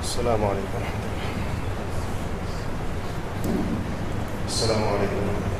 السلام علیکم السلام علیکم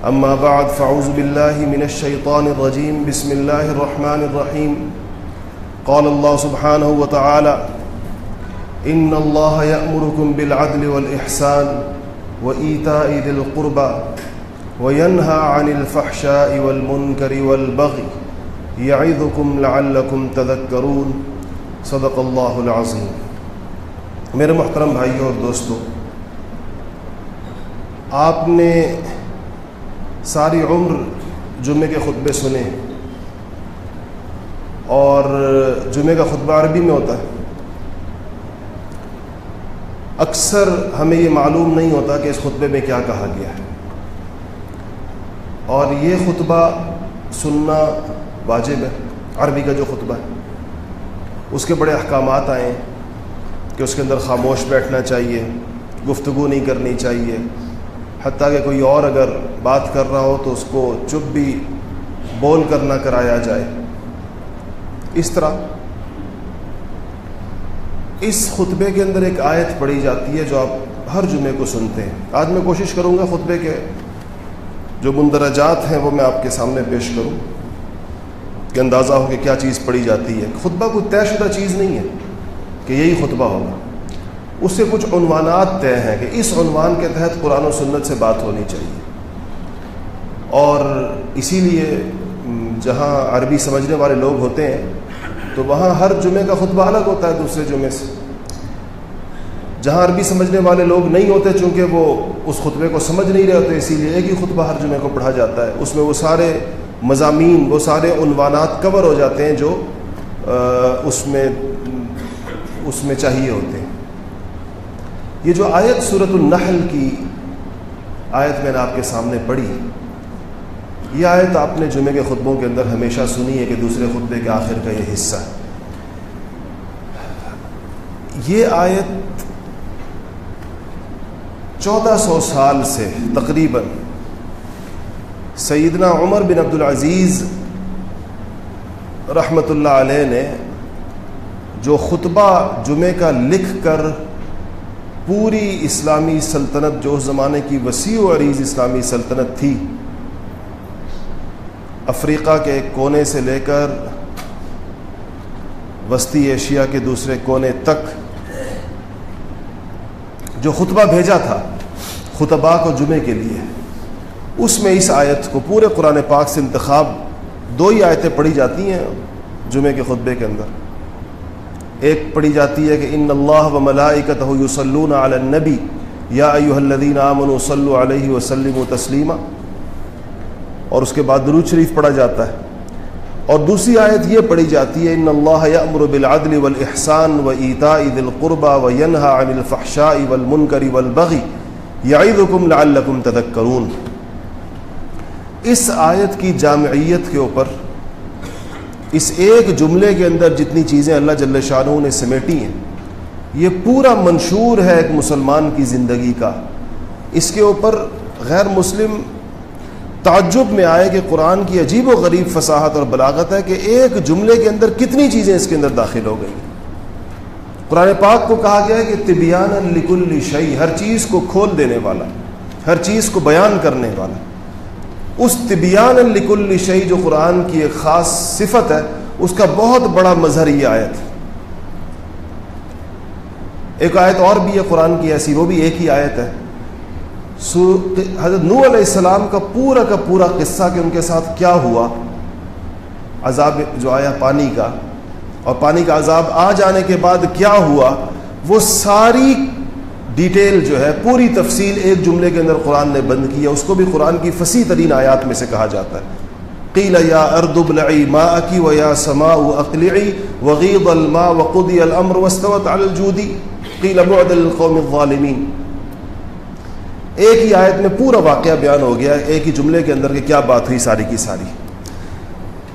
أما بعد فاعوذ بالله من الشيطان الرجيم. بسم الله الرحمن الرحيم. قال الله سبحانه وتعالى إن الله يأمركم بالعدل والإحسان وإيتاء ذي القربى وينهى عن الفحشاء والمنكر والبغي يعظكم لعلكم تذكرون. صدق الله العظيم. میرے محترم بھائیوں اور دوستوں آپ نے ساری عمر جمعے کے خطبے سنے اور جمعے کا خطبہ عربی میں ہوتا ہے۔ اکثر ہمیں یہ معلوم نہیں ہوتا کہ اس خطبے میں کیا کہا گیا ہے۔ اور یہ خطبہ سننا واجب ہے، عربی کا جو خطبہ ہے۔ اس کے بڑے احکامات آئے ہیں کہ اس کے اندر خاموش بیٹھنا چاہیے، گفتگو نہیں کرنی چاہیے۔ حتیٰ کہ کوئی اور اگر بات کر رہا ہو تو اس کو چپ بھی بول کر نہ کرایا جائے۔ اس طرح اس خطبے کے اندر ایک آیت پڑھی جاتی ہے جو آپ ہر جمعے کو سنتے ہیں۔ آج میں کوشش کروں گا خطبے کے جو مندرجات ہیں وہ میں آپ کے سامنے پیش کروں کہ اندازہ ہو کہ کیا چیز پڑھی جاتی ہے۔ خطبہ کوئی طے شدہ چیز نہیں ہے کہ یہی خطبہ ہوگا۔ اس سے کچھ عنوانات طے ہیں کہ اس عنوان کے تحت قرآن و سنت سے بات ہونی چاہیے۔ اور اسی لیے جہاں عربی سمجھنے والے لوگ ہوتے ہیں، تو وہاں ہر جمعے کا خطبہ الگ ہوتا ہے دوسرے جمعے سے۔ جہاں عربی سمجھنے والے لوگ نہیں ہوتے، چونکہ وہ اس خطبے کو سمجھ نہیں رہے ہوتے، اسی لیے ایک ہی خطبہ ہر جمعے کو پڑھا جاتا ہے۔ اس میں وہ سارے مضامین، وہ سارے عنوانات کور ہو جاتے ہیں جو اس میں اس میں چاہیے ہوتے ہیں۔ یہ جو آیت صورت النحل کی آیت میں نے آپ کے سامنے پڑھی، یہ آیت آپ نے جمعے کے خطبوں کے اندر ہمیشہ سنی ہے کہ دوسرے خطبے کے آخر کا یہ حصہ ہے۔ یہ آیت چودہ سو سال سے تقریباً سیدنا عمر بن عبدالعزیز رحمۃ اللہ علیہ نے جو خطبہ جمعے کا لکھ کر پوری اسلامی سلطنت جو اس زمانے کی وسیع و عریض اسلامی سلطنت تھی، افریقہ کے ایک کونے سے لے کر وسطی ایشیا کے دوسرے کونے تک جو خطبہ بھیجا تھا خطبہ کو جمعے کے لیے، اس میں اس آیت کو پورے قرآن پاک سے انتخاب دو ہی آیتیں پڑھی جاتی ہیں جمعے کے خطبے کے اندر۔ ایک پڑھی جاتی ہے کہ ان اللہ و ملائکتہ یصلون علی النبی یا ایہا الذین آمنوا صلوا علیہ وسلم و تسلیمہ اور اس کے بعد درود شریف پڑھا جاتا ہے اور دوسری آیت یہ پڑھی جاتی ہے ان اللہ یأمر بالعدل والاحسان و ایتاء ذی القربى و ینہا عن الفحشاء والمنکر والبغی یعظکم لعلکم تذکرون اس آیت کی جامعیت کے اوپر اس ایک جملے کے اندر جتنی چیزیں اللہ جل شاہ نے سمیٹی ہیں، یہ پورا منشور ہے ایک مسلمان کی زندگی کا۔ اس کے اوپر غیر مسلم تعجب میں آئے کہ قرآن کی عجیب و غریب فصاحت اور بلاغت ہے کہ ایک جملے کے اندر کتنی چیزیں اس کے اندر داخل ہو گئی۔ قرآن پاک کو کہا گیا ہے کہ طبیان لکل شعی ہر چیز کو کھول دینے والا، ہر چیز کو بیان کرنے والا۔ اس طبیان لکل شعی جو قرآن کی ایک خاص صفت ہے، اس کا بہت بڑا مظہر یہ آیت ایک آیت اور بھی ہے، قرآن کی ایسی وہ بھی ایک ہی آیت ہے۔ حضرت نو علیہ السلام کا پورا کا پورا قصہ کہ ان کے ساتھ کیا ہوا۔ عذاب جو آیا پانی کا، اور پانی کا عذاب آ جانے کے بعد کیا ہوا؟ وہ ساری ڈیٹیل جو ہے، پوری تفصیل ایک جملے کے اندر قرآن نے بند کیا اس کو بھی قرآن کی فصیح ترین آیات میں سے کہا جاتا ہے۔ قیل یا ارد ابلعی ما اکی و یا سما اقلعی وغیض الماء وقضی الامر واستوت علی الجودی قیل بعد القوم الظالمین۔ ایک ہی آیت میں پورا واقعہ بیان ہو گیا ایک ہی جملے کے اندر کہ کیا بات ہوئی ساری کی ساری۔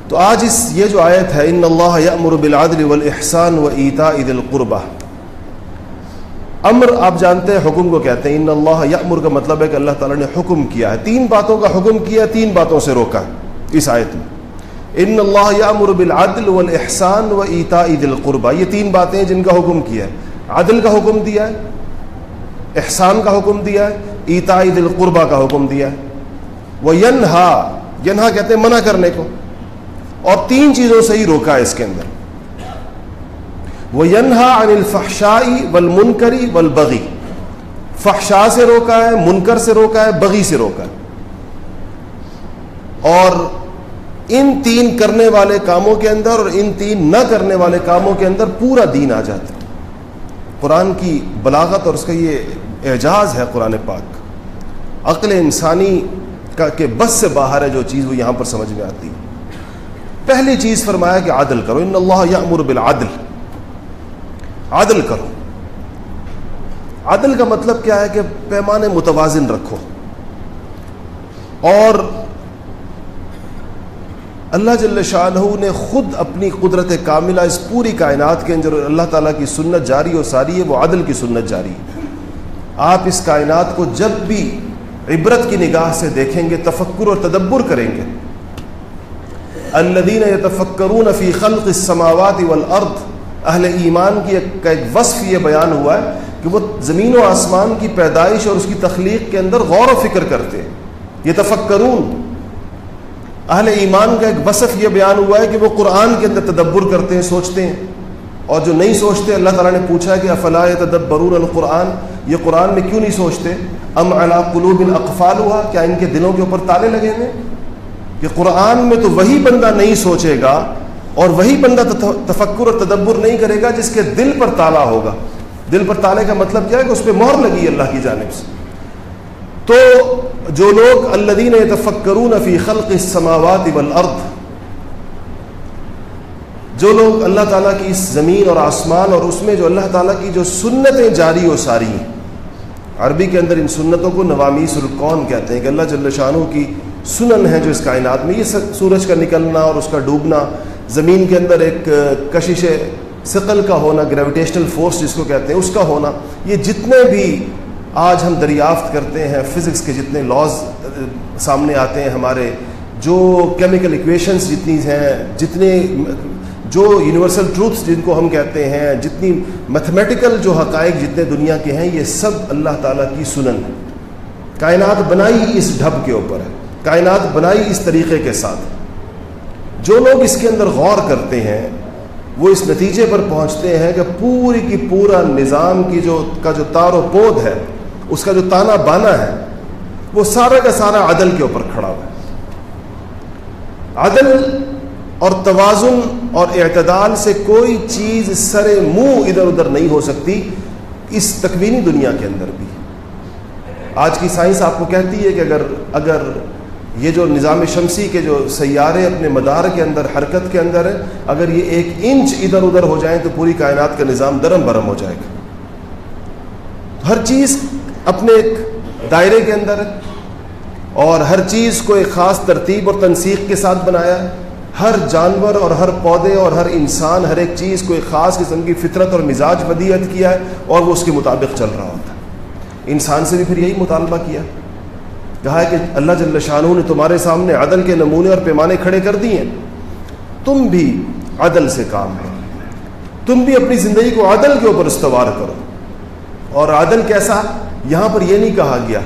تو آج اس، یہ جو آیت ہے، ان اللہ یامر بالعدل والاحسان و ایتا عید القربہ۔ امر آپ جانتے ہیں، حکم کو کہتے ہیں، ان اللہ یامر کا مطلب ہے کہ اللہ تعالیٰ نے حکم کیا ہے۔ تین باتوں کا حکم کیا تین باتوں سے روکا ہے۔ اس آیت میں، ان اللہ یامر بالعدل والاحسان و ایتا عید القربہ یہ تین باتیں جن کا حکم کیا ہے۔ عدل کا حکم دیا ہے، احسان کا حکم دیا ہے ایتا عید القربہ کا حکم دیا ہے۔ وہ ینہا ینہا کہتے ہیں، منع کرنے کو۔ اور تین چیزوں سے ہی روکا ہے اس کے اندر۔ وہ ینہا عن الفحشائی ول منکری فحشا سے روکا ہے، منکر سے روکا ہے، بغی سے روکا ہے۔ اور ان تین کرنے والے کاموں کے اندر اور ان تین نہ کرنے والے کاموں کے اندر پورا دین آ جاتا ہے۔ قرآن کی بلاغت اور اس کا یہ اعجاز ہے قرآن پاک۔ عقل انسانی کا کہ بس سے باہر ہے جو چیز وہ یہاں پر سمجھ میں آتی ہے۔ پہلی چیز فرمایا کہ عادل کرو، ان اللہ یامر بالعدل۔ عادل کرو۔ عادل کا مطلب کیا ہے کہ پیمانے متوازن رکھو۔ اور اللہ جل شاہ نے خود اپنی قدرت کاملہ اس پوری کائنات کے اندر اللہ تعالیٰ کی سنت جاری و ساری ہے، وہ عدل کی سنت جاری۔ ہے آپ اس کائنات کو جب بھی عبرت کی نگاہ سے دیکھیں گے، تفکر اور تدبر کریں گے۔ الدین یتفکرون فی خلق السماوات والارض اہل ایمان کی ایک ایک وصف یہ بیان ہوا ہے کہ وہ زمین و آسمان کی پیدائش اور اس کی تخلیق کے اندر غور و فکر کرتے یہ تفکرون اہل ایمان کا ایک وصف یہ بیان ہوا ہے کہ وہ قرآن کے اندر تدبر کرتے ہیں، سوچتے ہیں۔ اور جو نہیں سوچتے، اللہ تعالیٰ نے پوچھا کہ افلا تدبرون القرآن؟ یہ قرآن میں کیوں نہیں سوچتے؟ ام علا قلوب اقفال ہوا؟ کیا ان کے دلوں کے اوپر تالے لگے ہیں؟ کہ قرآن میں تو وہی بندہ نہیں سوچے گا اور وہی بندہ تفکر اور تدبر نہیں کرے گا جس کے دل پر تالا ہوگا۔ دل پر تالے کا مطلب کیا ہے کہ اس پہ مہر لگی اللہ کی جانب سے۔ تو جو لوگ الدین تفکرون فی خلق السماوات والارض، جو لوگ اللہ تعالیٰ کی اس زمین اور آسمان اور اس میں جو اللہ تعالیٰ کی جو سنتیں جاری و ساری ہیں، عربی کے اندر ان سنتوں کو نوامیس القون کہتے ہیں کہ اللہ جل شاہ کی سنن ہے جو اس کائنات میں، یہ سورج کا نکلنا اور اس کا ڈوبنا زمین کے اندر ایک کشش ثقل کا ہونا گریویٹیشنل فورس جس کو کہتے ہیں، اس کا ہونا، یہ جتنے بھی آج ہم دریافت کرتے ہیں فزکس کے جتنے لاز سامنے آتے ہیں ہمارے، جو کیمیکل ایکویشنس جتنی ہیں، جتنے، جو یونیورسل ٹروتھس جن کو ہم کہتے ہیں، جتنی میتھمیٹیکل جو حقائق جتنے دنیا کے ہیں، یہ سب اللہ تعالیٰ کی سنن ہے کائنات بنائی اس ڈھب کے اوپر ہے۔ کائنات بنائی اس طریقے کے ساتھ۔ جو لوگ اس کے اندر غور کرتے ہیں، وہ اس نتیجے پر پہنچتے ہیں کہ پوری کی پورا نظام کی جو کا جو تار و پود ہے، اس کا جو تانا بانا ہے، وہ سارا کا سارا عدل کے اوپر کھڑا ہوا ہے۔ عدل اور توازن اور اعتدال سے کوئی چیز سر منہ ادھر ادھر نہیں ہو سکتی اس تکوینی دنیا کے اندر بھی۔ آج کی سائنس آپ کو کہتی ہے کہ اگر اگر یہ جو نظام شمسی کے جو سیارے اپنے مدار کے اندر، حرکت کے اندر ہیں، اگر یہ ایک انچ ادھر ادھر ہو جائیں تو پوری کائنات کا نظام درم برم ہو جائے گا۔ ہر چیز اپنے ایک دائرے کے اندر ہے، اور ہر چیز کو ایک خاص ترتیب اور تنسیق کے ساتھ بنایا ہے۔ ہر جانور اور ہر پودے اور ہر انسان، ہر ایک چیز کو ایک خاص قسم کی فطرت اور مزاج ودیت کیا ہے، اور وہ اس کے مطابق چل رہا ہوتا ہے۔ انسان سے بھی پھر یہی مطالبہ کیا۔ کہا ہے کہ اللہ جل شاہ نے تمہارے سامنے عدل کے نمونے اور پیمانے کھڑے کر دیے تم بھی عدل سے کام کرو تم بھی اپنی زندگی کو عدل کے اوپر استوار کرو۔ اور عدل کیسا؟ یہاں پر یہ نہیں کہا گیا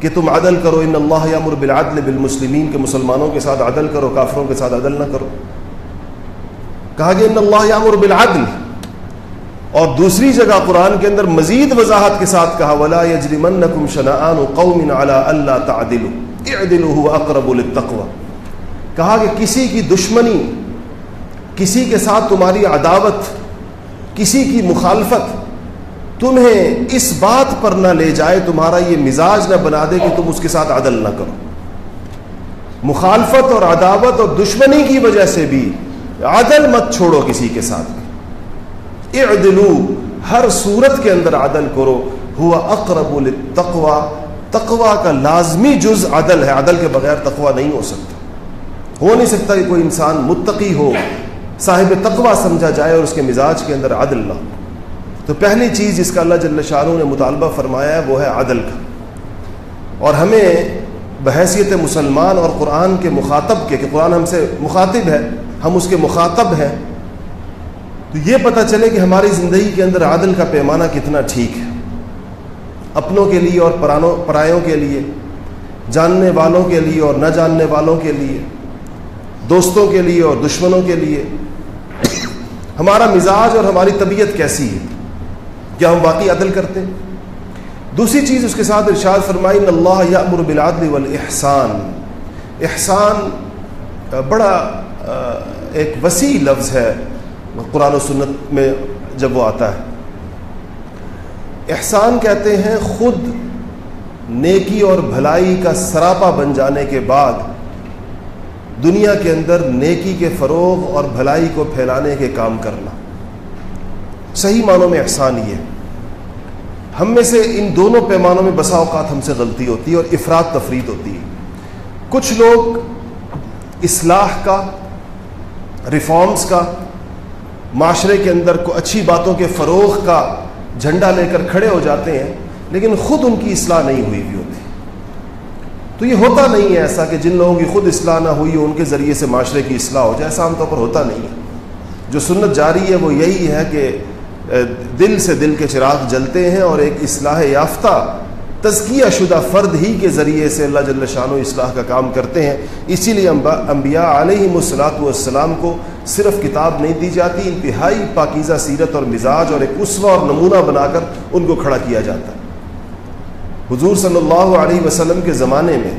کہ تم عدل کرو، ان اللہ یامر بالعدل بالمسلمین کے مسلمانوں کے ساتھ عدل کرو، کافروں کے ساتھ عدل نہ کرو۔ کہا گیا، ان اللہ یامر بالعدل۔ اور دوسری جگہ قرآن کے اندر مزید وضاحت کے ساتھ کہا، ولا یجرمنکم شنآن قوم علی اللہ تعدلوا اعدلوا هو اقرب للتقوى کہا کہ کسی کی دشمنی، کسی کے ساتھ تمہاری عداوت، کسی کی مخالفت تمہیں اس بات پر نہ لے جائے، تمہارا یہ مزاج نہ بنا دے کہ تم اس کے ساتھ عدل نہ کرو۔ مخالفت اور عداوت اور دشمنی کی وجہ سے بھی عدل مت چھوڑو کسی کے ساتھ۔ اعدلو، ہر صورت کے اندر عدل کرو۔ ہوا اقرب التقوا تقوا کا لازمی جز عدل ہے۔ عدل کے بغیر تقوا نہیں ہو سکتا۔ ہو نہیں سکتا کہ کوئی انسان متقی ہو، صاحب تقوا سمجھا جائے اور اس کے مزاج کے اندر عدل نہ ہو۔ تو پہلی چیز جس کا اللہ جل شاہ نے مطالبہ فرمایا ہے، وہ ہے عدل کا۔ اور ہمیں بحیثیت مسلمان اور قرآن کے مخاطب کے، کہ قرآن ہم سے مخاطب ہے، ہم اس کے مخاطب ہیں۔ تو یہ پتہ چلے کہ ہماری زندگی کے اندر عادل کا پیمانہ کتنا ٹھیک ہے۔ اپنوں کے لیے اور پرانوں پرایوں کے لیے، جاننے والوں کے لیے اور نہ جاننے والوں کے لیے، دوستوں کے لیے اور دشمنوں کے لیے۔ ہمارا مزاج اور ہماری طبیعت کیسی ہے؟ کیا ہم واقعی عدل کرتے ہیں؟ دوسری چیز اس کے ساتھ ارشاد فرمائی اللہ یا بالعدل والاحسان احسان بڑا ایک وسیع لفظ ہے۔ قرآن و سنت میں جب وہ آتا ہے۔ احسان کہتے ہیں خود نیکی اور بھلائی کا سراپا بن جانے کے بعد دنیا کے اندر نیکی کے فروغ اور بھلائی کو پھیلانے کے کام کرنا۔ صحیح معنوں میں احسان یہ ہم میں سے ان دونوں پیمانوں میں بسا اوقات ہم سے غلطی ہوتی ہے اور افراد تفرید ہوتی ہے۔ کچھ لوگ اصلاح کا، ریفارمز کا معاشرے کے اندر کو اچھی باتوں کے فروغ کا جھنڈا لے کر کھڑے ہو جاتے ہیں، لیکن خود ان کی اصلاح نہیں ہوئی ہوئی ہوتی۔ تو یہ ہوتا نہیں ہے ایسا کہ جن لوگوں کی خود اصلاح نہ ہوئی ان کے ذریعے سے معاشرے کی اصلاح ہو جائے۔ ایسا عام طور پر ہوتا نہیں ہے۔ جو سنت جاری ہے وہ یہی ہے کہ دل سے دل کے چراغ جلتے ہیں اور ایک اصلاح یافتہ تزکیہ شدہ فرد ہی کے ذریعے سے اللہ جل شان و اصلاح کا کام کرتے ہیں۔ اسی لیے انبیاء علیہ الصلاۃ والسلام کو صرف کتاب نہیں دی جاتی، انتہائی پاکیزہ سیرت اور مزاج اور ایک اسوہ اور نمونہ بنا کر ان کو کھڑا کیا جاتا۔ ہے حضور صلی اللہ علیہ وسلم کے زمانے میں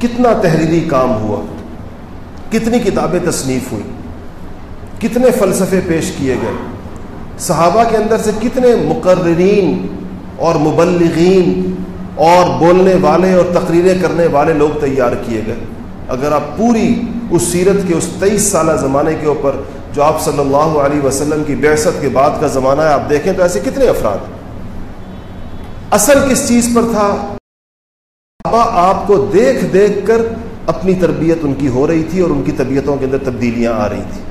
کتنا تحریری کام ہوا، کتنی کتابیں تصنیف ہوئیں کتنے فلسفے پیش کیے گئے، صحابہ کے اندر سے کتنے مقررین اور مبلغین اور بولنے والے اور تقریریں کرنے والے لوگ تیار کیے گئے۔ اگر آپ پوری اس سیرت کے اس تیئیس سالہ زمانے کے اوپر جو آپ صلی اللہ علیہ وسلم کی بحثت کے بعد کا زمانہ ہے، آپ دیکھیں تو ایسے کتنے افراد۔ اصل کس چیز پر تھا؟ آپ کو دیکھ دیکھ کر اپنی تربیت ان کی ہو رہی تھی اور ان کی طبیعتوں کے اندر تبدیلیاں آ رہی تھیں۔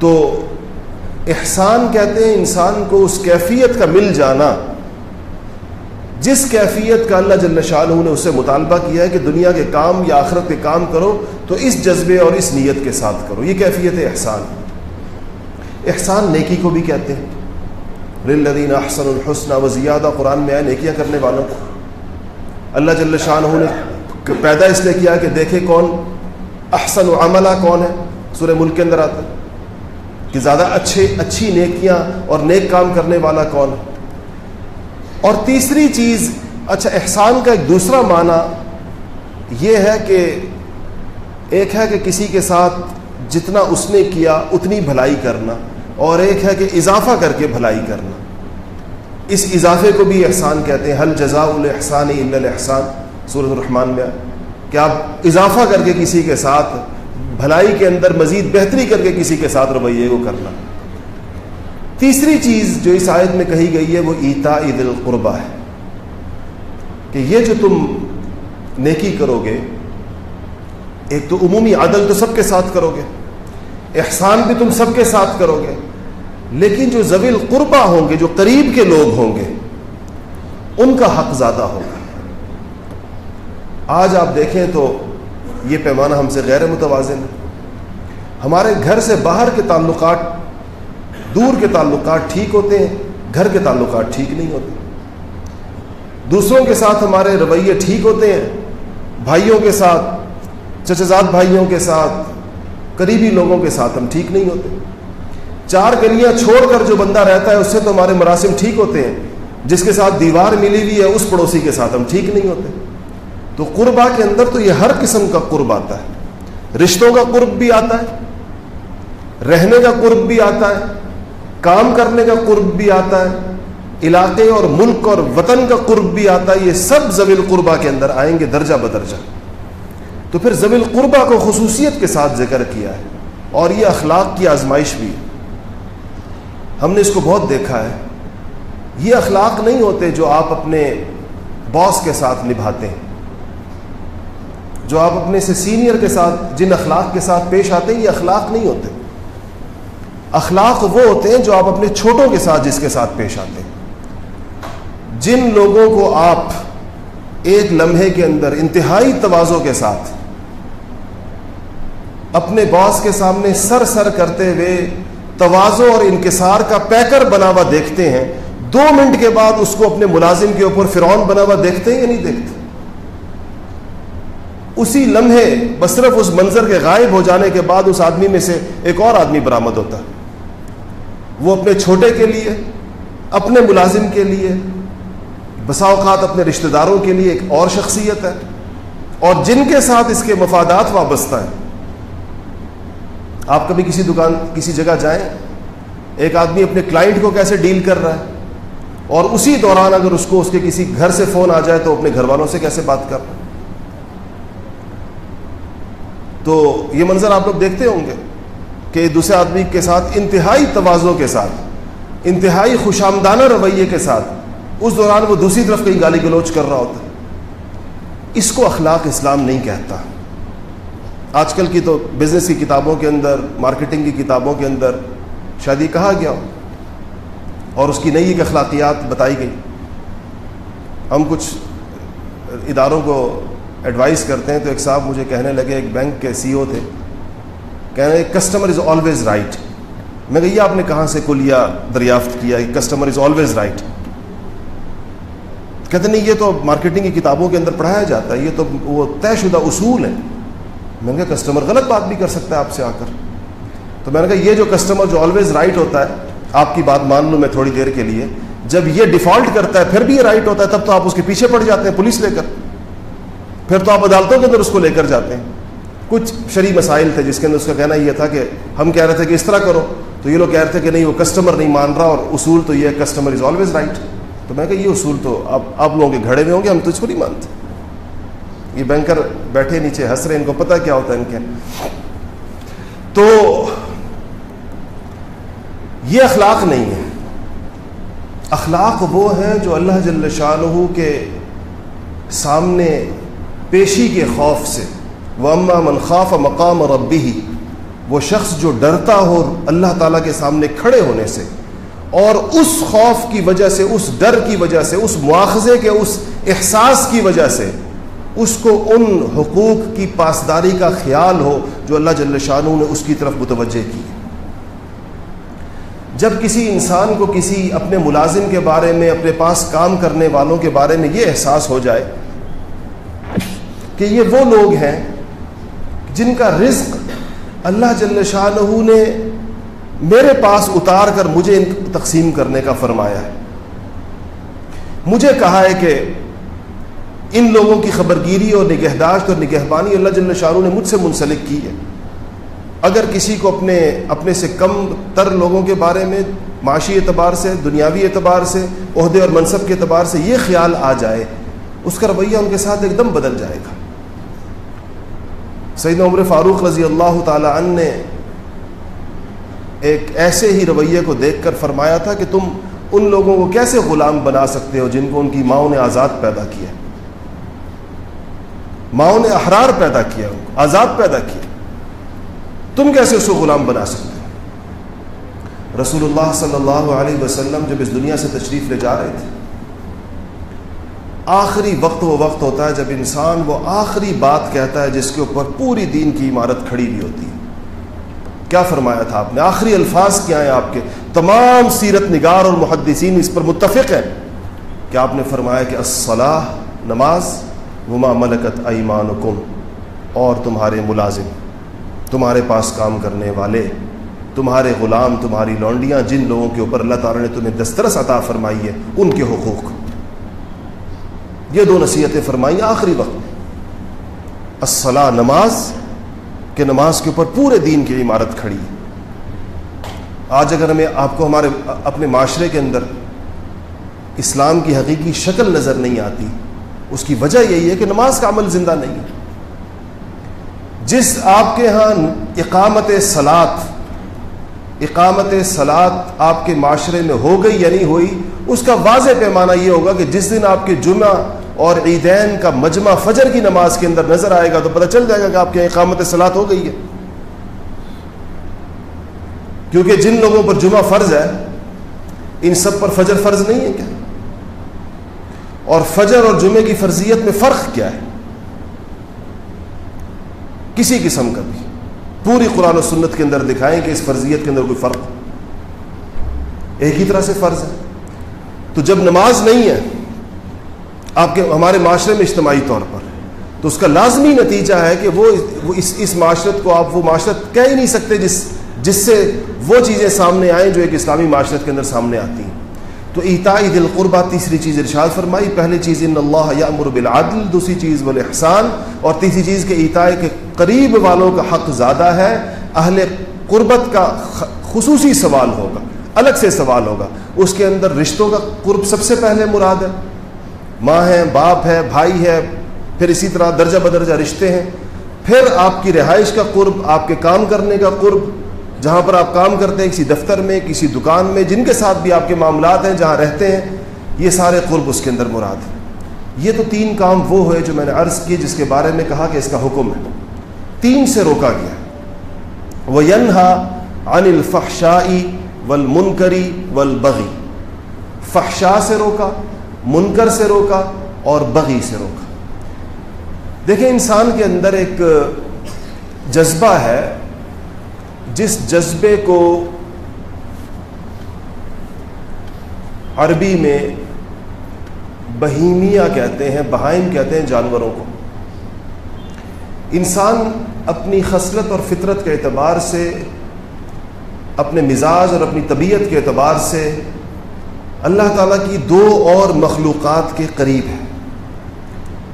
تو احسان کہتے ہیں انسان کو اس کیفیت کا مل جانا جس کیفیت کا اللہ جل شاہ نے اس سے مطالبہ کیا ہے کہ دنیا کے کام یا آخرت کے کام کرو، تو اس جذبے اور اس نیت کے ساتھ کرو۔ یہ کیفیت احسان۔ احسان نیکی کو بھی کہتے ہیں۔ للذین احسن الحسن و زیادہ قرآن میں آئے نیکیاں کرنے والوں کو۔ اللہ جل شاہ نے پیدا اس لیے کیا کہ دیکھے کون احسن و عملہ کون ہے۔ سورہ ملک کے اندر آتا کہ زیادہ اچھے، اچھی نیکیاں اور نیک کام کرنے والا کون ہے۔ اور تیسری چیز اچھا احسان کا ایک دوسرا معنی یہ ہے کہ ایک ہے کہ کسی کے ساتھ جتنا اس نے کیا، اتنی بھلائی کرنا، اور ایک ہے کہ اضافہ کر کے بھلائی کرنا۔ اس اضافے کو بھی احسان کہتے ہیں۔ حل جزا الحسان الحسان سورت الرحمان میں۔ کہ آپ اضافہ کر کے کسی کے ساتھ، بھلائی کے اندر مزید بہتری کر کے کسی کے ساتھ رویے کو کرنا؟ تیسری چیز جو اس آیت میں کہی گئی ہے وہ ایتا عید القربہ ہے کہ یہ جو تم نیکی کرو گے، ایک تو عمومی عدل تو سب کے ساتھ کرو گے، احسان بھی تم سب کے ساتھ کرو گے، لیکن جو زویل قربا ہوں گے، جو قریب کے لوگ ہوں گے، ان کا حق زیادہ ہوگا۔ آج آپ دیکھیں تو یہ پیمانہ ہم سے غیر متوازن ہے۔ ہمارے گھر سے باہر کے تعلقات دور کے تعلقات ٹھیک ہوتے ہیں، گھر کے تعلقات ٹھیک نہیں ہوتے۔ دوسروں کے ساتھ ہمارے رویے ٹھیک ہوتے ہیں، بھائیوں کے ساتھ چچزاد بھائیوں کے ساتھ، قریبی لوگوں کے ساتھ ہم ٹھیک نہیں ہوتے۔ چار گلیاں چھوڑ کر جو بندہ رہتا ہے، اس سے تو ہمارے مراسم ٹھیک ہوتے ہیں۔ جس کے ساتھ دیوار ملی ہوئی ہے، اس پڑوسی کے ساتھ ہم ٹھیک نہیں ہوتے۔ تو قربا کے اندر تو یہ ہر قسم کا قرب آتا ہے۔ رشتوں کا قرب بھی آتا ہے، رہنے کا قرب بھی آتا ہے۔ کام کرنے کا قرب بھی آتا ہے، علاقے اور ملک اور وطن کا قرب بھی آتا ہے، یہ سب زویل قربا کے اندر آئیں گے درجہ بدرجہ۔ تو پھر زویل قربا کو خصوصیت کے ساتھ ذکر کیا ہے اور یہ اخلاق کی آزمائش بھی ہم نے اس کو بہت دیکھا ہے۔ یہ اخلاق نہیں ہوتے جو آپ اپنے باس کے ساتھ نبھاتے ہیں، جو آپ اپنے سے سینئر کے ساتھ، جن اخلاق کے ساتھ پیش آتے ہیں، یہ اخلاق نہیں ہوتے۔ اخلاق وہ ہوتے ہیں جو آپ اپنے چھوٹوں کے ساتھ جس کے ساتھ پیش آتے ہیں۔ جن لوگوں کو آپ ایک لمحے کے اندر انتہائی توازوں کے ساتھ اپنے باس کے سامنے سر سر کرتے ہوئے توازو اور انکسار کا پیکر بنا ہوا دیکھتے ہیں، دو منٹ کے بعد اس کو اپنے ملازم کے اوپر فرعون بنا ہوا دیکھتے ہیں یا نہیں دیکھتے؟ اسی لمحے بس صرف اس منظر کے غائب ہو جانے کے بعد اس آدمی میں سے ایک اور آدمی برآمد ہوتا ہے۔ وہ اپنے چھوٹے کے لیے، اپنے ملازم کے لیے بسا اوقات اپنے رشتہ داروں کے لیے ایک اور شخصیت ہے، اور جن کے ساتھ اس کے مفادات وابستہ ہیں۔ آپ کبھی کسی دکان، کسی جگہ جائیں، ایک آدمی اپنے کلائنٹ کو کیسے ڈیل کر رہا ہے، اور اسی دوران اگر اس کو اس کے کسی گھر سے فون آ جائے تو اپنے گھر والوں سے کیسے بات کر رہا ہے؟ تو یہ منظر آپ لوگ دیکھتے ہوں گے۔ کہ دوسرے آدمی کے ساتھ انتہائی توازوں کے ساتھ، انتہائی خوش آمدانہ رویے کے ساتھ اس دوران وہ دوسری طرف کہیں گالی گلوچ کر رہا ہوتا۔ ہے اس کو اخلاق اسلام نہیں کہتا۔ آج کل کی تو بزنس کی کتابوں کے اندر مارکیٹنگ کی کتابوں کے اندر شاید یہ کہا گیا۔ اور اس کی نئی ایک اخلاقیات بتائی گئی۔ ہم کچھ اداروں کو ایڈوائز کرتے ہیں تو ایک صاحب مجھے کہنے لگے، ایک بینک کے سی او تھے۔ کہنے کسٹمر از آلویز رائٹ میں کہ یہ آپ نے کہاں سے کلیا دریافت کیا کسٹمر از آلویز رائٹ کہتے نہیں، یہ تو مارکیٹنگ کی کتابوں کے اندر پڑھایا جاتا ہے، یہ تو وہ طے شدہ اصول ہے میں نے کہا کسٹمر غلط بات بھی کر سکتا ہے آپ سے آ کر. تو میں نے کہا، یہ جو کسٹمر جو آلویز رائٹ ہوتا ہے، آپ کی بات مان لوں میں تھوڑی دیر کے لیے، جب یہ ڈیفالٹ کرتا ہے، پھر بھی یہ رائٹ ہوتا ہے، تب تو آپ اس کے پیچھے پڑ جاتے ہیں، پولیس لے کر۔ پھر تو آپ عدالتوں کے اندر اس کو لے کر جاتے ہیں۔ کچھ شرعی مسائل تھے جس کے اندر اس کا کہنا یہ تھا کہ ہم کہہ رہے تھے کہ اس طرح کرو، تو یہ لوگ کہہ رہے تھے کہ نہیں، وہ کسٹمر نہیں مان رہا اور اصول تو یہ کسٹمر از آلویز رائٹ تو میں کہ یہ اصول تو اب آپ لوگوں کے گھڑے میں ہوں گے، ہم تو اس کو نہیں مانتے۔ یہ بینکر بیٹھے نیچے ہنس رہے ان کو پتا کیا ہوتا ہے، ان کے۔ تو یہ اخلاق نہیں ہے۔ اخلاق وہ ہے جو اللہ جل شاہ کے سامنے پیشی کے خوف سے وہ اما منخواف مقام ربی ہی وہ شخص جو ڈرتا ہو اللہ تعالیٰ کے سامنے کھڑے ہونے سے، اور اس خوف کی وجہ سے، اس ڈر کی وجہ سے، اس مواخذے کے، اس احساس کی وجہ سے، اس کو ان حقوق کی پاسداری کا خیال ہو جو اللہ جل شاہ نے اس کی طرف متوجہ کی۔ جب کسی انسان کو کسی اپنے ملازم کے بارے میں، اپنے پاس کام کرنے والوں کے بارے میں یہ احساس ہو جائے کہ یہ وہ لوگ ہیں جن کا رزق اللہ جل شاہ نے میرے پاس اتار کر مجھے ان تقسیم کرنے کا فرمایا ہے۔ مجھے کہا ہے کہ ان لوگوں کی خبرگیری اور نگہداشت اور نگہبانی اللہ جل شاہ نے مجھ سے منسلک کی ہے۔ اگر کسی کو اپنے اپنے سے کم تر لوگوں کے بارے میں معاشی اعتبار سے، دنیاوی اعتبار سے، عہدے اور منصب کے اعتبار سے یہ خیال آ جائے، اس کا رویہ ان کے ساتھ ایک دم بدل جائے گا۔ سعید عمر فاروق رضی اللہ تعالی عنہ نے ایک ایسے ہی رویے کو دیکھ کر فرمایا تھا کہ تم ان لوگوں کو کیسے غلام بنا سکتے ہو جن کو ان کی ماؤں نے آزاد پیدا کیا ماؤں نے احرار پیدا کیا ان کو، آزاد پیدا کیا تم کیسے اس کو غلام بنا سکتے ہو؟ رسول اللہ صلی اللہ علیہ وسلم جب اس دنیا سے تشریف لے جا رہے تھے آخری وقت وہ وقت ہوتا ہے جب انسان وہ آخری بات کہتا ہے جس کے اوپر پوری دین کی عمارت کھڑی ہوئی ہوتی ہے۔ کیا فرمایا تھا آپ نے؟ آخری الفاظ کیا ہیں آپ کے؟ تمام سیرت نگار اور محدثین اس پر متفق ہیں۔ کہ آپ نے فرمایا کہ الصلاح، نماز؟ وما ملکت ایمان اور تمہارے ملازم، تمہارے پاس کام کرنے والے، تمہارے غلام، تمہاری لونڈیاں، جن لوگوں کے اوپر اللہ تعالیٰ نے تمہیں دسترس عطا فرمائی ہے، ان کے حقوق۔ یہ دو نصیحتیں فرمائی آخری وقت۔ الصلاح نماز، کہ نماز کے اوپر پورے دین کی عمارت کھڑی۔ آج اگر ہمیں آپ کو ہمارے، اپنے معاشرے کے اندر اسلام کی حقیقی شکل نظر نہیں آتی، اس کی وجہ یہی ہے کہ نماز کا عمل زندہ نہیں۔ ہے جس آپ کے ہاں اقامت سلاد اقامت سلاد آپ کے معاشرے میں ہو گئی یا نہیں ہوئی، اس کا واضح پیمانہ یہ ہوگا کہ جس دن آپ کے جمعہ اور عیدین کا مجمع فجر کی نماز کے اندر نظر آئے گا تو پتہ چل جائے گا کہ آپ کے اقامت سلاد ہو گئی ہے۔ کیونکہ جن لوگوں پر جمعہ فرض ہے، ان سب پر فجر فرض نہیں ہے کیا؟ اور فجر اور جمعے کی فرضیت میں فرق کیا ہے؟ کسی قسم کا بھی۔ پوری قرآن و سنت کے اندر دکھائیں کہ اس فرضیت کے اندر کوئی فرق۔ ایک ہی طرح سے فرض ہے۔ تو جب نماز نہیں ہے آپ کے ہمارے معاشرے میں اجتماعی طور پر تو اس کا لازمی نتیجہ ہے کہ وہ اس اس معاشرت کو آپ وہ معاشرت کہہ ہی نہیں سکتے جس جس سے وہ چیزیں سامنے آئیں جو ایک اسلامی معاشرت کے اندر سامنے آتی ہیں۔ تو ایتائی دل قربہ تیسری چیز ارشاد فرمائی۔ پہلی چیز ان اللہ یا امر بالعدل، دوسری چیز والاحسان، اور تیسری چیز کے ایتائی کے قریب والوں کا حق زیادہ ہے۔ اہل قربت کا خصوصی سوال ہوگا، الگ سے سوال ہوگا۔ اس کے اندر رشتوں کا قرب سب سے پہلے مراد ہے۔ ماں ہے، باپ ہے، بھائی ہے، پھر اسی طرح درجہ بدرجہ رشتے ہیں۔ پھر آپ کی رہائش کا قرب، آپ کے کام کرنے کا قرب، جہاں پر آپ کام کرتے ہیں، کسی دفتر میں، کسی دکان میں، جن کے ساتھ بھی آپ کے معاملات ہیں، جہاں رہتے ہیں، یہ سارے قرب اس کے اندر مراد ہیں۔ یہ تو تین کام وہ ہوئے جو میں نے عرض کی، جس کے بارے میں کہا کہ اس کا حکم ہے۔ تین سے روکا گیا۔ وہ ینہا عن الفحشائی ول منکری فحشا سے روکا منکر سے روکا اور بغی سے روکا۔ دیکھیں، انسان کے اندر ایک جذبہ ہے، جس جذبے کو عربی میں بہیمیا کہتے ہیں، بہائم کہتے ہیں جانوروں کو۔ انسان اپنی خصلت اور فطرت کے اعتبار سے، اپنے مزاج اور اپنی طبیعت کے اعتبار سے اللہ تعالیٰ کی دو اور مخلوقات کے قریب ہے۔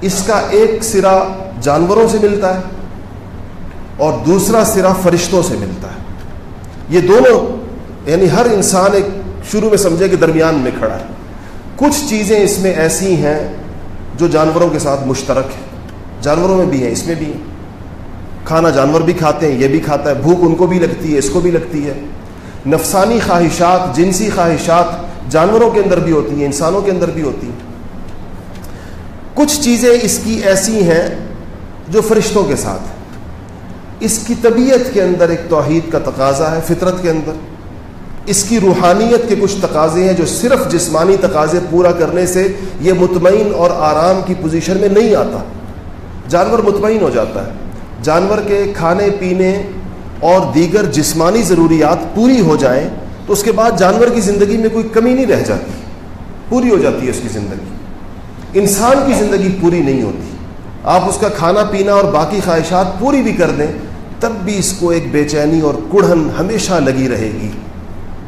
اس کا ایک سرا جانوروں سے ملتا ہے اور دوسرا سرا فرشتوں سے ملتا ہے۔ یہ دونوں یعنی ہر انسان ایک شروع میں سمجھے کہ درمیان میں کھڑا ہے۔ کچھ چیزیں اس میں ایسی ہیں جو جانوروں کے ساتھ مشترک ہیں۔ جانوروں میں بھی ہیں، اس میں بھی ہیں۔ کھانا جانور بھی کھاتے ہیں، یہ بھی کھاتا ہے۔ بھوک ان کو بھی لگتی ہے، اس کو بھی لگتی ہے۔ نفسانی خواہشات، جنسی خواہشات جانوروں کے اندر بھی ہوتی ہیں، انسانوں کے اندر بھی ہوتی ہیں۔ کچھ چیزیں اس کی ایسی ہیں جو فرشتوں کے ساتھ اس کی طبیعت کے اندر ایک توحید کا تقاضا ہے، فطرت کے اندر۔ اس کی روحانیت کے کچھ تقاضے ہیں جو صرف جسمانی تقاضے پورا کرنے سے یہ مطمئن اور آرام کی پوزیشن میں نہیں آتا۔ جانور مطمئن ہو جاتا ہے۔ جانور کے کھانے، پینے اور دیگر جسمانی ضروریات پوری ہو جائیں تو اس کے بعد جانور کی زندگی میں کوئی کمی نہیں رہ جاتی۔ پوری ہو جاتی ہے اس کی زندگی۔ انسان کی زندگی پوری نہیں ہوتی۔ آپ اس کا کھانا پینا اور باقی خواہشات پوری بھی کر دیں، تب بھی اس کو ایک بے چینی اور کڑھن ہمیشہ لگی رہے گی۔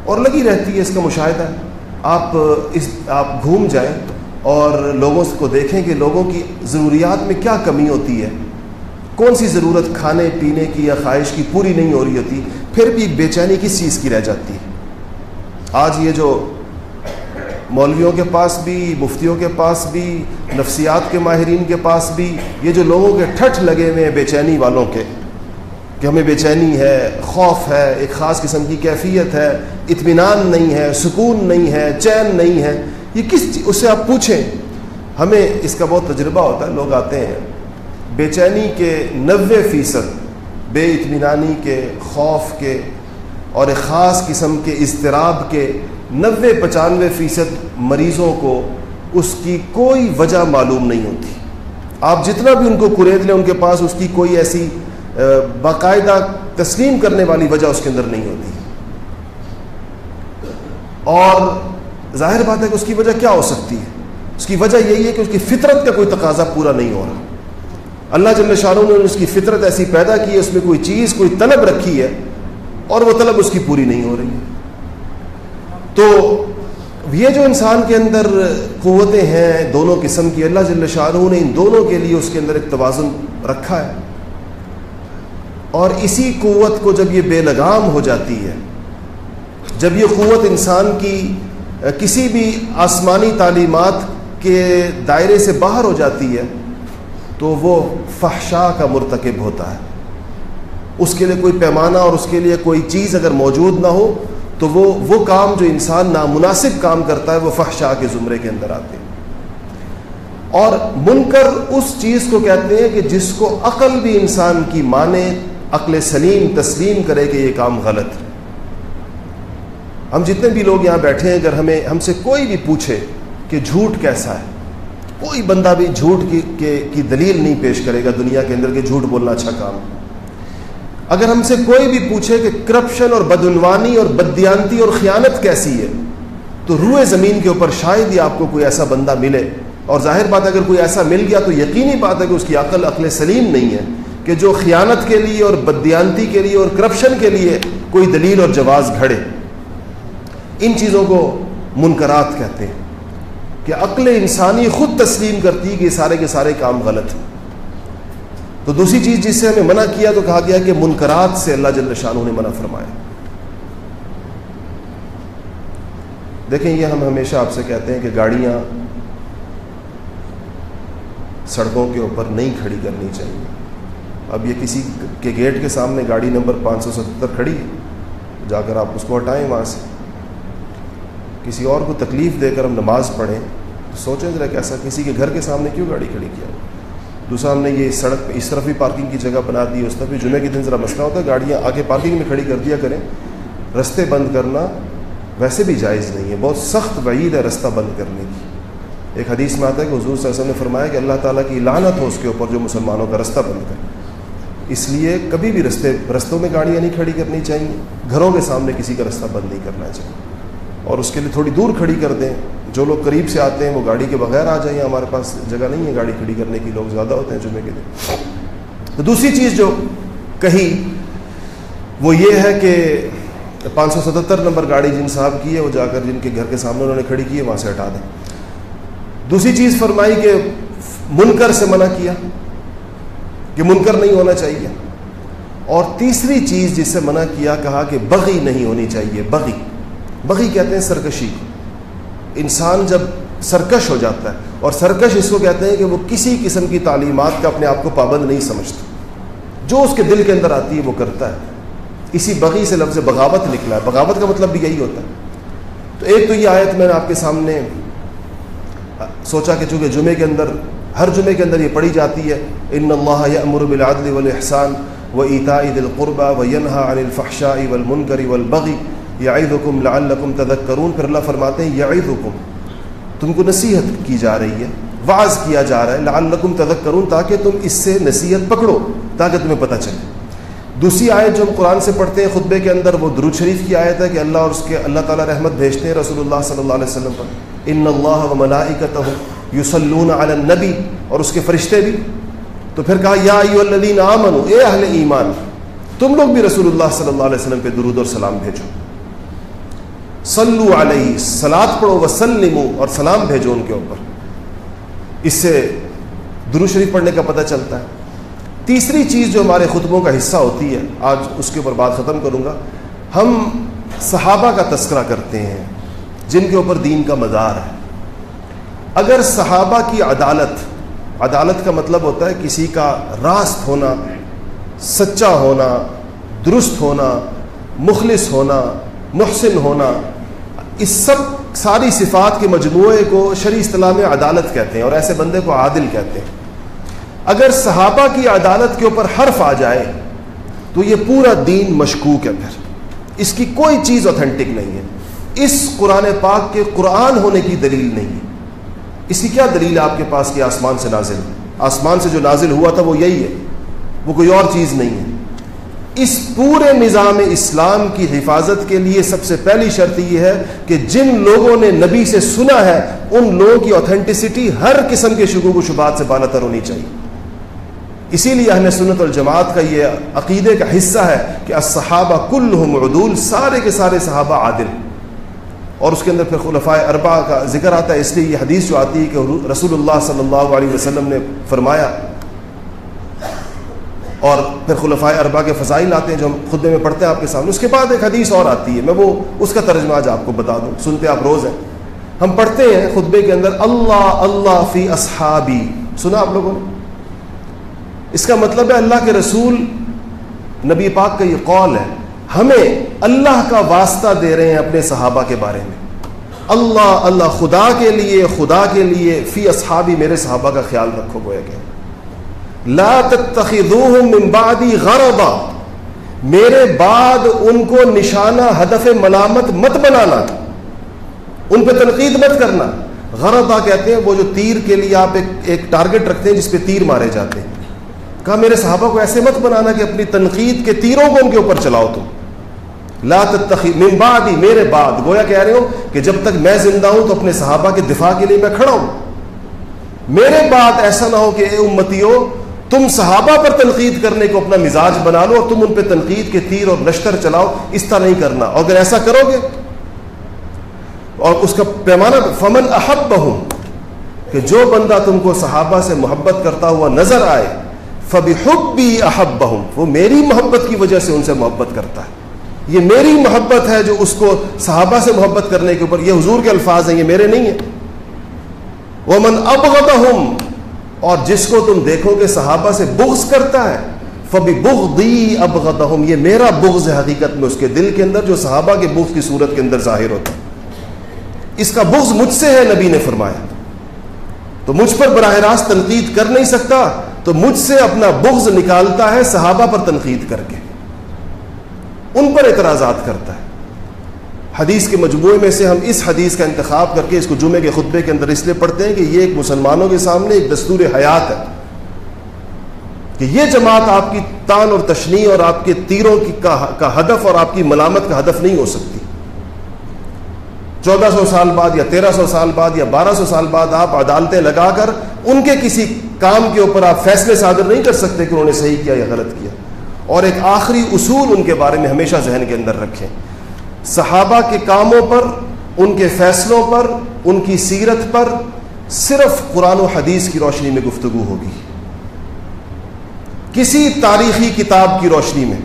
اور لگی رہتی ہے اس کا مشاہدہ۔ آپ اس آپ گھوم جائیں اور لوگوں کو دیکھیں کہ لوگوں کی ضروریات میں کیا کمی ہوتی ہے۔ کون سی ضرورت کھانے پینے کی یا خواہش کی پوری نہیں ہو رہی ہوتی، پھر بھی بے چینی کس چیز کی رہ جاتی ہے؟ آج یہ جو مولویوں کے پاس بھی، مفتیوں کے پاس بھی، نفسیات کے ماہرین کے پاس بھی، یہ جو لوگوں کے ٹھٹ لگے ہوئے ہیں بے چینی والوں کے، کہ ہمیں بے چینی ہے، خوف ہے، ایک خاص قسم کی کیفیت ہے، اطمینان نہیں ہے، سکون نہیں ہے، چین نہیں ہے، یہ کس اس سے آپ پوچھیں، ہمیں اس کا بہت تجربہ ہوتا ہے، لوگ آتے ہیں بے چینی کے نوے فیصد، بے اطمینانی کے، خوف کے اور ایک خاص قسم کے اضطراب کے نوے پچانوے فیصد مریضوں کو اس کی کوئی وجہ معلوم نہیں ہوتی۔ آپ جتنا بھی ان کو قرید لیں، ان کے پاس اس کی کوئی ایسی باقاعدہ تسلیم کرنے والی وجہ اس کے اندر نہیں ہوتی۔ اور ظاہر بات ہے کہ اس کی وجہ کیا ہو سکتی ہے؟ اس کی وجہ یہی ہے کہ اس کی فطرت کا کوئی تقاضا پورا نہیں ہو رہا۔ اللہ جل شاہ نے اس کی فطرت ایسی پیدا کی ہے، اس میں کوئی چیز، کوئی طلب رکھی ہے اور وہ طلب اس کی پوری نہیں ہو رہی۔ تو یہ جو انسان کے اندر قوتیں ہیں، دونوں قسم کی، اللہ جل شاہ نے ان دونوں کے لیے اس کے اندر ایک توازن رکھا ہے۔ اور اسی قوت کو جب یہ بے لگام ہو جاتی ہے، جب یہ قوت انسان کی کسی بھی آسمانی تعلیمات کے دائرے سے باہر ہو جاتی ہے، تو وہ فحشا کا مرتکب ہوتا ہے۔ اس کے لیے کوئی پیمانہ اور اس کے لیے کوئی چیز اگر موجود نہ ہو، تو وہ وہ کام جو انسان نامناسب کام کرتا ہے، وہ فحشا کے زمرے کے اندر آتے ہیں۔ اور منکر اس چیز کو کہتے ہیں کہ جس کو عقل بھی انسان کی مانے، عقل سلیم تسلیم کرے کہ یہ کام غلط ہے۔ ہم جتنے بھی لوگ یہاں بیٹھے ہیں، اگر ہمیں، ہم سے کوئی بھی پوچھے کہ جھوٹ کیسا ہے، کوئی بندہ بھی جھوٹ کی کی دلیل نہیں پیش کرے گا دنیا کے اندر کہ جھوٹ بولنا اچھا کام ہے۔ اگر ہم سے کوئی بھی پوچھے کہ کرپشن اور بدعنوانی اور بدیانتی اور خیانت کیسی ہے، تو روئے زمین کے اوپر شاید ہی آپ کو کوئی ایسا بندہ ملے۔ اور ظاہر بات، اگر کوئی ایسا مل گیا تو یقینی بات ہے کہ اس کی عقل عقل سلیم نہیں ہے، کہ جو خیانت کے لیے اور بدیانتی کے لیے اور کرپشن کے لیے کوئی دلیل اور جواز گھڑے۔ ان چیزوں کو منکرات کہتے ہیں، کہ عقل انسانی خود تسلیم کرتی ہے کہ سارے کے سارے کام غلط ہیں۔ تو دوسری چیز جس سے ہمیں منع کیا تو کہا گیا کہ منکرات سے اللہ جل شاہ نے منع فرمایا۔ دیکھیں، یہ ہم ہمیشہ آپ سے کہتے ہیں کہ گاڑیاں سڑکوں کے اوپر نہیں کھڑی کرنی چاہیے۔ اب یہ کسی کے گیٹ کے سامنے گاڑی نمبر پانچ سو ستر کھڑی ہے، جا کر آپ اس کو ہٹائیں وہاں سے۔ کسی اور کو تکلیف دے کر ہم نماز پڑھیں تو سوچیں ذرا کیسا کسی کے گھر کے سامنے کیوں گاڑی کھڑی کیا؟ دوسرا ہم نے یہ سڑک پہ اس طرف بھی پارکنگ کی جگہ بنا دی، اس طرف بھی جمعے کے دن ذرا مسئلہ ہوتا ہے، گاڑیاں آگے پارکنگ میں کھڑی کر دیا کریں۔ رستے بند کرنا ویسے بھی جائز نہیں ہے، بہت سخت وعید ہے رستہ بند کرنے کی۔ ایک حدیث میں آتا ہے کہ حضور صلی اللہ علیہ وسلم نے فرمایا کہ اللہ تعالیٰ کی لانت ہو اس کے اوپر جو مسلمانوں کا رستہ بند کرے۔ اس لیے کبھی بھی رستے، رستوں میں گاڑیاں نہیں کھڑی کرنی چاہیے، گھروں کے سامنے کسی کا رستہ بند نہیں کرنا چاہیے۔ اور اس کے لیے تھوڑی دور کھڑی کر دیں۔ جو لوگ قریب سے آتے ہیں وہ گاڑی کے بغیر آ جائیں ہمارے پاس جگہ نہیں ہے گاڑی کھڑی کرنے کی، لوگ زیادہ ہوتے ہیں جمعے کے دن۔ تو دوسری چیز جو کہی، وہ یہ ہے کہ پانچ سو ستہتر نمبر گاڑی جن صاحب کی ہے، وہ جا کر جن کے گھر کے سامنے انہوں نے کھڑی کی ہے، وہاں سے ہٹا دیں۔ دوسری چیز فرمائی کہ منکر سے منع کیا، کہ منکر نہیں ہونا چاہیے۔ اور تیسری چیز جس سے منع کیا، کہا کہ بغی نہیں ہونی چاہیے، بغی۔ بغی کہتے ہیں سرکشی کو۔ انسان جب سرکش ہو جاتا ہے، اور سرکش اس کو کہتے ہیں کہ وہ کسی قسم کی تعلیمات کا اپنے آپ کو پابند نہیں سمجھتا۔ جو اس کے دل کے اندر آتی ہے، وہ کرتا ہے۔ اسی بغی سے لفظ بغاوت نکلا ہے۔ بغاوت کا مطلب بھی یہی ہوتا ہے۔ تو ایک تو یہ آیت میں نے آپ کے سامنے سوچا کہ چونکہ جمعے کے اندر، ہر جمعے کے اندر یہ پڑھی جاتی ہے، ان اللہ یامر بالعدل والاحسان و ایتا عید القربہ و ینہا عن الفحشاء والمنکر والبغی۔ یعید حکم لعلکم تذکرون، پھر اللہ فرماتے ہیں یعید حکم تم کو نصیحت کی جا رہی ہے واز کیا جا رہا ہے، لعلکم تذکرون، تاکہ تم اس سے نصیحت پکڑو، تاکہ تمہیں پتہ چلے۔ دوسری آیت جو ہم قرآن سے پڑھتے ہیں خطبے کے اندر، وہ درود شریف کی آیت ہے کہ اللہ اور اس کے، اللہ تعالیٰ رحمت بھیجتے ہیں رسول اللہ صلی اللہ علیہ وسلم پر۔ ان اللہ و ملائکتہ یسلون علی النبی، اور اس کے فرشتے بھی۔ تو پھر کہا، یا ایو الذین آمنوا، اے اہل ایمان، تم لوگ بھی رسول اللہ صلی اللہ علیہ وسلم پہ درود اور سلام بھیجو۔ صلو علیہ، سلاد پڑھو، وسلمو اور سلام بھیجو ان کے اوپر۔ اس سے درو شریف پڑھنے کا پتہ چلتا ہے۔ تیسری چیز جو ہمارے خطبوں کا حصہ ہوتی ہے، آج اس کے اوپر بات ختم کروں گا۔ ہم صحابہ کا تذکرہ کرتے ہیں، جن کے اوپر دین کا مزار ہے۔ اگر صحابہ کی عدالت عدالت کا مطلب ہوتا ہے کسی کا راست ہونا، سچا ہونا، درست ہونا، مخلص ہونا، محسن ہونا اس سب ساری صفات کے مجموعے کو شریع اصطلاح میں عدالت کہتے ہیں اور ایسے بندے کو عادل کہتے ہیں۔ اگر صحابہ کی عدالت کے اوپر حرف آ جائے تو یہ پورا دین مشکوک ہے پھر۔ اس کی کوئی چیز اوتھینٹک نہیں ہے۔ اس قرآن پاک کے قرآن ہونے کی دلیل نہیں ہے۔ اس کی کیا دلیل ہے آپ کے پاس کہ آسمان سے نازل آسمان سے جو نازل ہوا تھا وہ یہی ہے۔ وہ کوئی اور چیز نہیں ہے۔ اس پورے نظام اسلام کی حفاظت کے لیے سب سے پہلی شرط یہ ہے کہ جن لوگوں نے نبی سے سنا ہے، ان لوگوں کی اوتھینٹسٹی ہر قسم کے شکوک و شبات سے بالا تر ہونی چاہیے۔ اسی لیے اہل سنت الجماعت کا یہ عقیدے کا حصہ ہے کہ صحابہ کل عدول، سارے کے سارے صحابہ عادل۔ اور اس کے اندر پھر خلفۂ اربا کا ذکر آتا ہے، اس لیے یہ حدیث جو آتی ہے کہ رسول اللہ صلی اللہ علیہ وسلم نے فرمایا اور پھر خلفۂ اربا کے فضائل آتے ہیں جو ہم خود میں پڑھتے ہیں آپ کے سامنے، اس کے بعد ایک حدیث اور آتی ہے، میں وہ، اس کا ترجمہ آج آپ کو بتا دوں، سنتے آپ روز ہیں۔ ہم پڑھتے ہیں خطبے کے اندر، اللہ اللہ فی اصحابی، سنا آپ لوگوں نے؟ اس کا مطلب ہے اللہ کے رسول، نبی پاک کا یہ قول ہے، ہمیں اللہ کا واسطہ دے رہے ہیں اپنے صحابہ کے بارے میں۔ اللہ اللہ خدا کے لیے، خدا کے لیے، فی اصحابی، میرے صحابہ کا خیال رکھو، گویا کہ لا تتخذوهم من بعدی غربا میرے بعد ان کو نشانہ ہدف ملامت مت بنانا، ان پہ تنقید مت کرنا۔ غربا کہتے ہیں وہ جو تیر کے لیے آپ ایک ایک ٹارگٹ رکھتے ہیں جس پہ تیر مارے جاتے ہیں۔ کہا میرے صحابہ کو ایسے مت بنانا کہ اپنی تنقید کے تیروں کو ان کے اوپر چلاؤ تم لا تتخی، من بعدی، میرے بعد۔ گویا کہہ رہے ہو کہ جب تک میں زندہ ہوں تو اپنے صحابہ کے دفاع کے لیے میں کھڑا ہوں۔ میرے بعد ایسا نہ ہو کہ اے امتیوں تم صحابہ پر تنقید کرنے کو اپنا مزاج بنا لو اور تم ان پہ تنقید کے تیر اور نشتر چلاؤ، اس طرح نہیں کرنا۔ اور اگر ایسا کرو گے، اور اس کا پیمانہ، فمن احب ہوں کہ جو بندہ تم کو صحابہ سے محبت کرتا ہوا نظر آئے فبی حب بھی احب ہوں وہ میری محبت کی وجہ سے ان سے محبت کرتا ہے۔ یہ میری محبت ہے جو اس کو صحابہ سے محبت کرنے کے اوپر، یہ حضور کے الفاظ ہیں، یہ میرے نہیں ہیں۔ وہ من اب اور جس کو تم دیکھو کہ صحابہ سے بغض کرتا ہے فبی بغ دی یہ میرا بغض ہے حقیقت میں اس کے دل کے اندر جو صحابہ کے بغض کی صورت کے اندر ظاہر ہوتا اس کا بغض مجھ سے ہے، نبی نے فرمایا۔ تو مجھ پر براہ راست تنقید کر نہیں سکتا، تو مجھ سے اپنا بغض نکالتا ہے، صحابہ پر تنقید کر کے۔ ان پر اعتراضات کرتا ہے۔ حدیث کے مجموعے میں سے ہم اس حدیث کا انتخاب کر کے اس کو جمعے کے خطبے کے اندر اس لیے پڑھتے ہیں کہ یہ ایک مسلمانوں کے سامنے ایک دستور حیات ہے کہ یہ جماعت آپ کی تان اور تشنی اور آپ کے تیروں کی کا ہدف اور آپ کی ملامت کا ہدف نہیں ہو سکتی۔ چودہ سو سال بعد یا تیرہ سو سال بعد یا بارہ سو سال بعد آپ عدالتیں لگا کر ان کے کسی کام کے اوپر آپ فیصلے صادر نہیں کر سکتے کہ انہوں نے صحیح کیا یا غلط کیا۔ اور ایک آخری اصول ان کے بارے میں ہمیشہ ذہن کے اندر رکھیں۔ صحابہ کے کاموں پر، ان کے فیصلوں پر، ان کی سیرت پر صرف قرآن و حدیث کی روشنی میں گفتگو ہوگی۔ کسی تاریخی کتاب کی روشنی میں،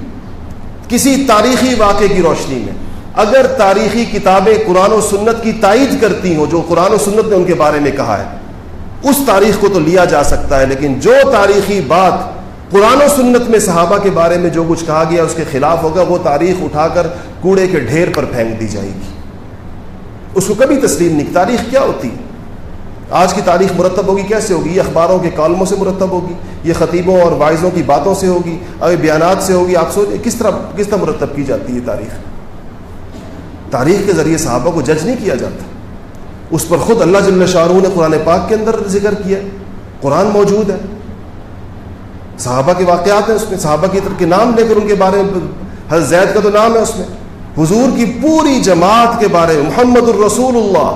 کسی تاریخی واقعے کی روشنی میں۔ اگر تاریخی کتابیں قرآن و سنت کی تائید کرتی ہوں، جو قرآن و سنت نے ان کے بارے میں کہا ہے، اس تاریخ کو تو لیا جا سکتا ہے، لیکن جو تاریخی بات قرآن و سنت میں صحابہ کے بارے میں جو کچھ کہا گیا، اس کے خلاف ہوگا، وہ تاریخ اٹھا کر کوڑے کے ڈھیر پر پھینک دی جائے گی۔ اس کو کبھی تسلیم نہیں، تاریخ کیا ہوتی؟ آج کی تاریخ مرتب ہوگی، کیسے ہوگی؟ یہ اخباروں کے کالموں سے مرتب ہوگی، یہ خطیبوں اور وائزوں کی باتوں سے ہوگی اگر بیانات سے ہوگی۔ آپ سوچیں، کس طرح کس طرح مرتب کی جاتی ہے تاریخ؟ تاریخ کے ذریعے صحابہ کو جج نہیں کیا جاتا۔ اس پر خود اللہ جل شاہ نے قرآن پاک کے اندر ذکر کیا۔ قرآن موجود ہے۔ صحابہ کے واقعات ہیں اس میں، صحابہ کی طرف کے نام لے کر ان کے بارے میں، حضرت زید کا تو نام ہے اس میں۔ حضور کی پوری جماعت کے بارے میں، محمد الرسول اللہ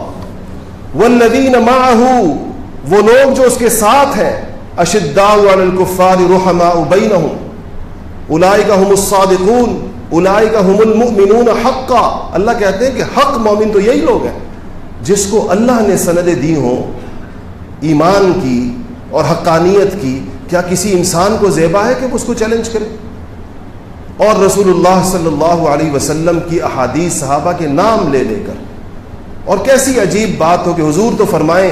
والذین معه وہ لوگ جو اس کے ساتھ ہیں، اشداء علی الکفار رحماء بینہم۔ اولئک هم الصادقون اولئک هم المؤمنون حقا۔ اللہ کہتے ہیں کہ حق مومن تو یہی لوگ ہیں، جس کو اللہ نے سندیں دی ہوں، ایمان کی اور حقانیت کی۔ کیا کسی انسان کو زیبا ہے کہ وہ اس کو چیلنج کرے؟ اور رسول اللہ صلی اللہ علیہ وسلم کی احادیث صحابہ کے نام لے لے کر۔ اور کیسی عجیب بات ہو کہ حضور تو فرمائیں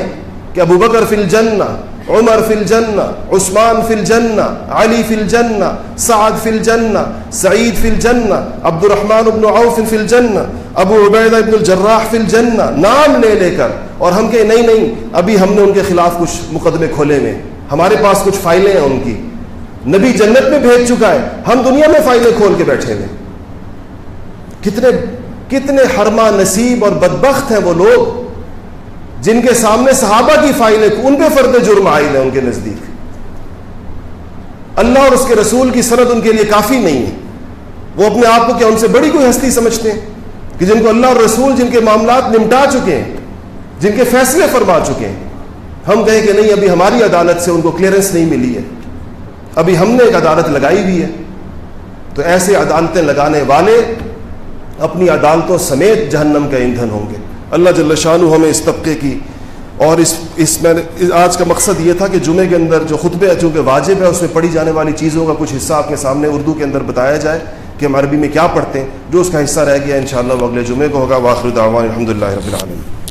کہ ابو بکر فی الجنہ، عمر فی الجنہ، عثمان فی الجنہ، علی فی الجنہ، سعد فی الجنہ، سعید فی الجنہ عبد الرحمن ابن عوف فی الجنہ، ابو عبیدہ ابن الجراح فی الجنہ، نام لے لے کر۔ اور ہم کہیں نہیں نہیں، ابھی ہم نے ان کے خلاف کچھ مقدمے کھولے میں ہمارے پاس کچھ فائلیں ہیں ان کی۔ نبی جنت میں بھیج چکا ہے۔ ہم دنیا میں فائلیں کھول کے بیٹھے ہوئے کتنے کتنے ہرما نصیب اور بدبخت ہیں وہ لوگ۔ جن کے سامنے صحابہ کی فائلیں، ان پہ فرد جرم عائد ہیں ان کے نزدیک۔ اللہ اور اس کے رسول کی سند ان کے لیے کافی نہیں ہے۔ وہ اپنے آپ کو کیا ان سے بڑی کوئی ہستی سمجھتے ہیں؟ کہ جن کو اللہ اور رسول، جن کے معاملات نمٹا چکے ہیں، جن کے فیصلے فرما چکے ہیں۔ ہم کہیں کہ نہیں، ابھی ہماری عدالت سے ان کو کلیئرنس نہیں ملی ہے۔ ابھی ہم نے ایک عدالت لگائی ہوئی ہے۔ تو ایسے عدالتیں لگانے والے اپنی عدالتوں سمیت جہنم کا ایندھن ہوں گے۔ اللہ جل شاہ ہمیں اس طبقے کی اور اس اس میں آج کا مقصد یہ تھا کہ جمعے کے اندر جو خطبے چونکہ واجب ہے، اس میں پڑھی جانے والی چیزوں کا کچھ حصہ آپ کے سامنے اردو کے اندر بتایا جائے کہ ہم عربی میں کیا پڑھتے ہیں، جو اس کا حصہ رہ گیا انشاءاللہ وہ اگلے جمعے کو ہوگا۔ واخر دعوان الحمد للہ رب العالمین۔